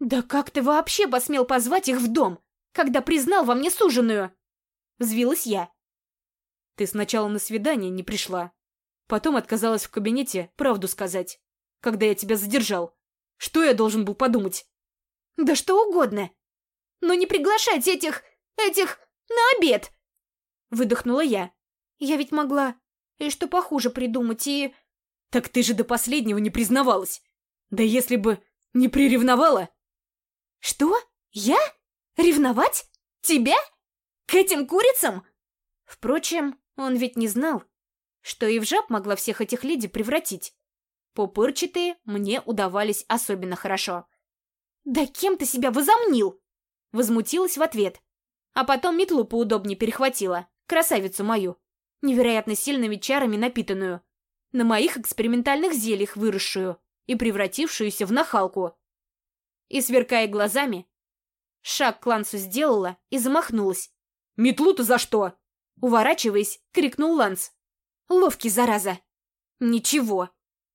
«Да как ты вообще посмел позвать их в дом, когда признал во мне суженую?» Взвилась я. «Ты сначала на свидание не пришла, потом отказалась в кабинете правду сказать, когда я тебя задержал. Что я должен был подумать?» «Да что угодно. Но не приглашать этих... этих... на обед!» Выдохнула я. Я ведь могла и что похуже придумать, и... Так ты же до последнего не признавалась. Да если бы не приревновала... Что? Я? Ревновать? Тебя? К этим курицам? Впрочем, он ведь не знал, что и в жаб могла всех этих леди превратить. Пупырчатые мне удавались особенно хорошо. «Да кем ты себя возомнил?» Возмутилась в ответ. А потом метлу поудобнее перехватила, красавицу мою, невероятно сильными чарами напитанную, на моих экспериментальных зельях выросшую и превратившуюся в нахалку. И, сверкая глазами, шаг к Лансу сделала и замахнулась. «Метлу-то за что?» Уворачиваясь, крикнул Ланс. «Ловкий, зараза!» «Ничего!»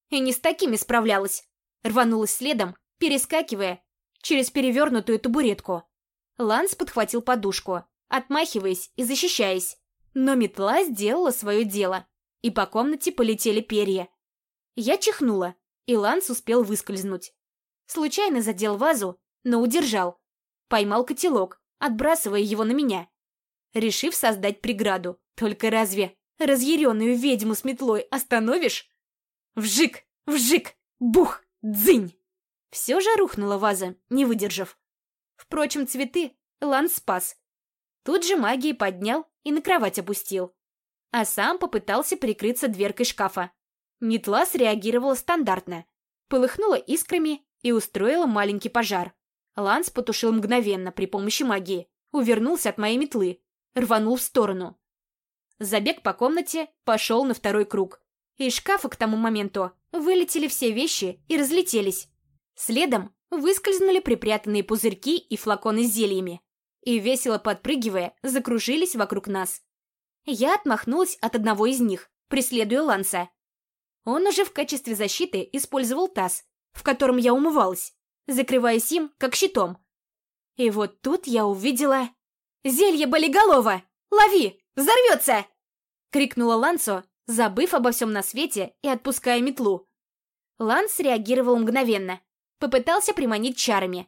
И не с такими справлялась. Рванулась следом, перескакивая через перевернутую табуретку. Ланс подхватил подушку, отмахиваясь и защищаясь. Но метла сделала свое дело, и по комнате полетели перья. Я чихнула, и Ланс успел выскользнуть. Случайно задел вазу, но удержал. Поймал котелок, отбрасывая его на меня. Решив создать преграду. Только разве разъяренную ведьму с метлой остановишь? Вжик, вжик, бух, дзынь! Все же рухнула ваза, не выдержав. Впрочем, цветы Ланс спас. Тут же магией поднял и на кровать опустил. А сам попытался прикрыться дверкой шкафа. Метла среагировала стандартно. Полыхнула искрами и устроила маленький пожар. Ланс потушил мгновенно при помощи магии. Увернулся от моей метлы. Рванул в сторону. Забег по комнате пошел на второй круг. Из шкафа к тому моменту вылетели все вещи и разлетелись. Следом выскользнули припрятанные пузырьки и флаконы с зельями. И, весело подпрыгивая, закружились вокруг нас. Я отмахнулась от одного из них, преследуя Ланса. Он уже в качестве защиты использовал таз, в котором я умывалась, закрываясь им, как щитом. И вот тут я увидела... «Зелье болиголова! Лови! Взорвется!» — крикнула Лансу, забыв обо всем на свете и отпуская метлу. Ланс реагировал мгновенно, попытался приманить чарами.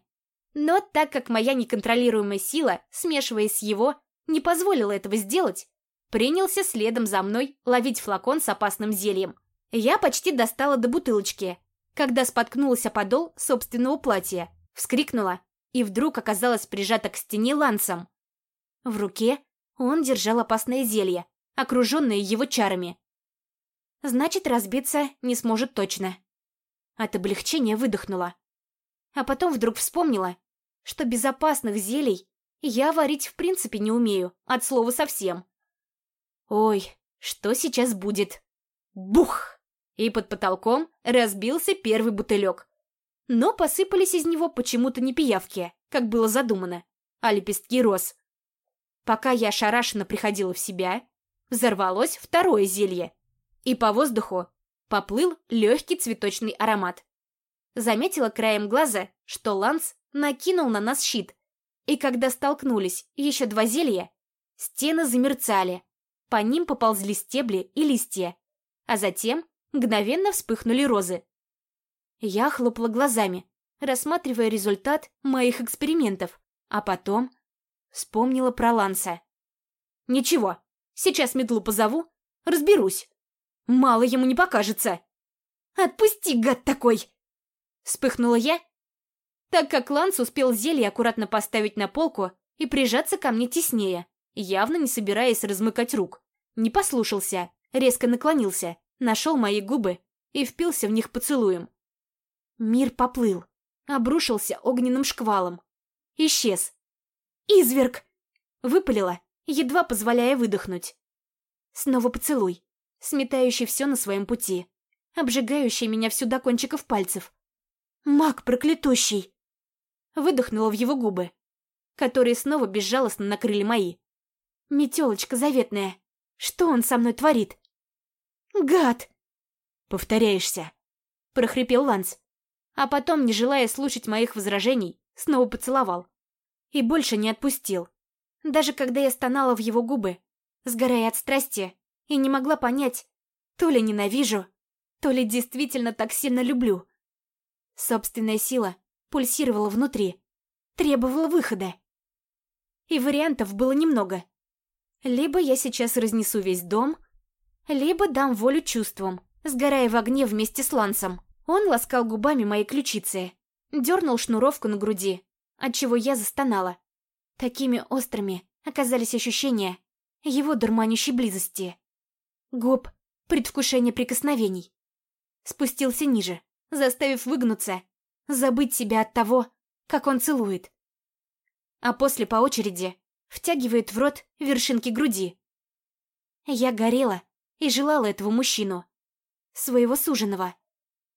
Но так как моя неконтролируемая сила, смешиваясь с его, не позволила этого сделать, принялся следом за мной ловить флакон с опасным зельем. Я почти достала до бутылочки, когда споткнулась о подол собственного платья, вскрикнула и вдруг оказалась прижата к стене лансом. В руке он держал опасное зелье, окруженное его чарами. Значит, разбиться не сможет точно. От облегчения выдохнула. А потом вдруг вспомнила, что безопасных зелий я варить в принципе не умею, от слова совсем. Ой, что сейчас будет? Бух! И под потолком разбился первый бутылек. Но посыпались из него почему-то не пиявки, как было задумано, а лепестки роз. Пока я шарашенно приходила в себя, взорвалось второе зелье, и по воздуху поплыл легкий цветочный аромат. Заметила краем глаза, что Ланс накинул на нас щит, и когда столкнулись еще два зелья, стены замерцали, по ним поползли стебли и листья, а затем мгновенно вспыхнули розы. Я хлопала глазами, рассматривая результат моих экспериментов, а потом вспомнила про Ланса. «Ничего, сейчас метлу позову, разберусь. Мало ему не покажется». «Отпусти, гад такой!» Вспыхнула я, так как Ланс успел зелье аккуратно поставить на полку и прижаться ко мне теснее явно не собираясь размыкать рук. Не послушался, резко наклонился, нашел мои губы и впился в них поцелуем. Мир поплыл, обрушился огненным шквалом. Исчез. «Изверг!» Выпалила, едва позволяя выдохнуть. Снова поцелуй, сметающий все на своем пути, обжигающий меня всю до кончиков пальцев. «Маг проклятущий!» Выдохнула в его губы, которые снова безжалостно накрыли мои. Метелочка заветная. Что он со мной творит? Гад! Повторяешься. Прохрипел Ланс. А потом, не желая слушать моих возражений, снова поцеловал. И больше не отпустил. Даже когда я стонала в его губы, сгорая от страсти, и не могла понять, то ли ненавижу, то ли действительно так сильно люблю. Собственная сила пульсировала внутри, требовала выхода. И вариантов было немного. Либо я сейчас разнесу весь дом, либо дам волю чувствам, сгорая в огне вместе с Лансом. Он ласкал губами мои ключицы, дернул шнуровку на груди, отчего я застонала. Такими острыми оказались ощущения его дурманящей близости. Губ, предвкушение прикосновений. Спустился ниже, заставив выгнуться, забыть себя от того, как он целует. А после по очереди втягивает в рот вершинки груди. Я горела и желала этого мужчину, своего суженого.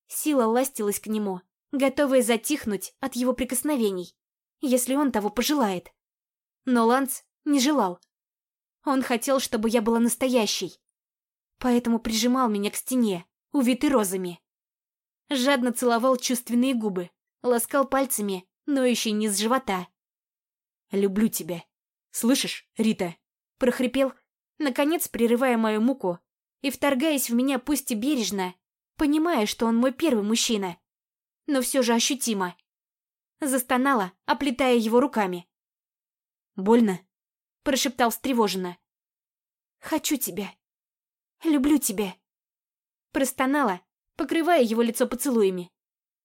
Сила ластилась к нему, готовая затихнуть от его прикосновений, если он того пожелает. Но Ланс не желал. Он хотел, чтобы я была настоящей, поэтому прижимал меня к стене, увитый розами. Жадно целовал чувственные губы, ласкал пальцами ноющий низ живота. «Люблю тебя», «Слышишь, Рита?» прохрипел, наконец прерывая мою муку и вторгаясь в меня пусть и бережно, понимая, что он мой первый мужчина, но все же ощутимо. Застонала, оплетая его руками. «Больно?» — прошептал встревоженно. «Хочу тебя. Люблю тебя». Простонала, покрывая его лицо поцелуями.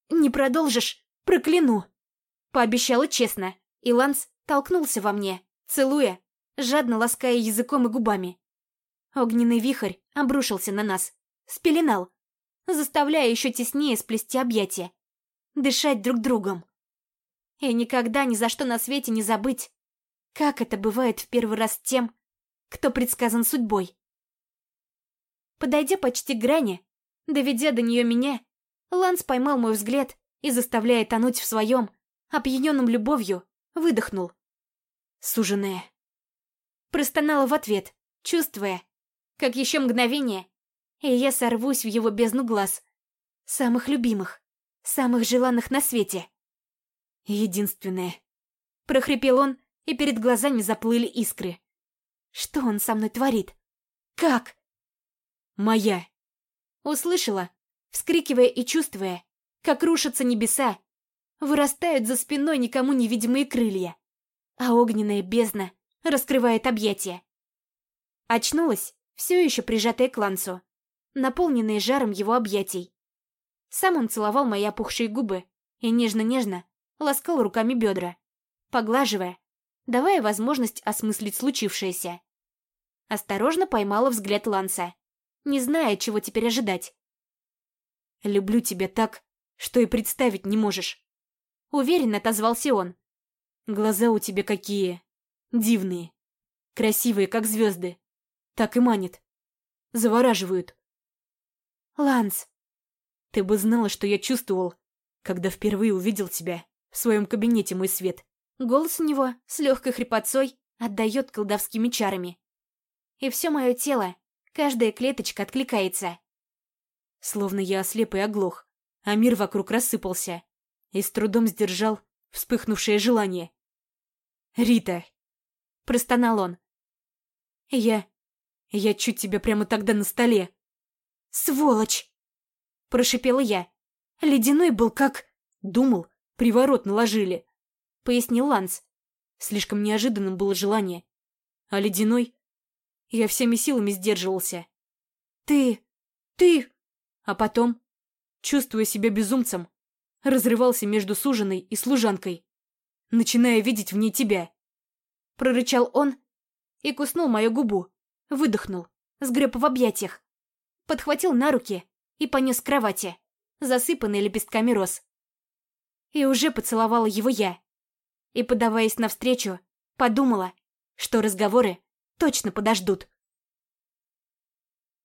«Не продолжишь? Прокляну!» Пообещала честно, и Ланс толкнулся во мне, целуя, жадно лаская языком и губами. Огненный вихрь обрушился на нас, спеленал, заставляя еще теснее сплести объятия, дышать друг другом. И никогда ни за что на свете не забыть, как это бывает в первый раз тем, кто предсказан судьбой. Подойдя почти к грани, доведя до нее меня, Ланс поймал мой взгляд и, заставляя тонуть в своем, опьяненном любовью, выдохнул. Суженая. Простонала в ответ, чувствуя, как еще мгновение, и я сорвусь в его бездну глаз. Самых любимых, самых желанных на свете. Единственное. Прохрипел он, и перед глазами заплыли искры. Что он со мной творит? Как? Моя. Услышала, вскрикивая и чувствуя, как рушатся небеса, вырастают за спиной никому невидимые крылья, а огненная бездна раскрывает объятия. Очнулась, все еще прижатая к Лансу, наполненная жаром его объятий. Сам он целовал мои опухшие губы и нежно-нежно ласкал руками бедра, поглаживая, давая возможность осмыслить случившееся. Осторожно поймала взгляд Ланса, не зная, чего теперь ожидать. «Люблю тебя так, что и представить не можешь», — уверенно отозвался он. «Глаза у тебя какие! Дивные, красивые, как звезды. Так и манит. Завораживают». «Ланс, ты бы знала, что я чувствовал, когда впервые увидел тебя в своем кабинете, мой свет. Голос у него с легкой хрипотцой отдает колдовскими чарами. И все мое тело, каждая клеточка откликается. Словно я ослеп и оглох, а мир вокруг рассыпался. И с трудом сдержал вспыхнувшее желание. «Рита!» — простонал он. «Я... я чуть тебя прямо тогда на столе». «Сволочь!» — прошипела я. «Ледяной был как...» «Думал, приворот наложили», — пояснил Ланс. Слишком неожиданным было желание. А ледяной... Я всеми силами сдерживался. «Ты... ты...» А потом, чувствуя себя безумцем, разрывался между суженой и служанкой, начиная видеть в ней тебя. Прорычал он и куснул мою губу, выдохнул, сгреб в объятиях, подхватил на руки и понес к кровати, засыпанной лепестками роз. И уже поцеловала его я. И, подаваясь навстречу, подумала, что разговоры точно подождут.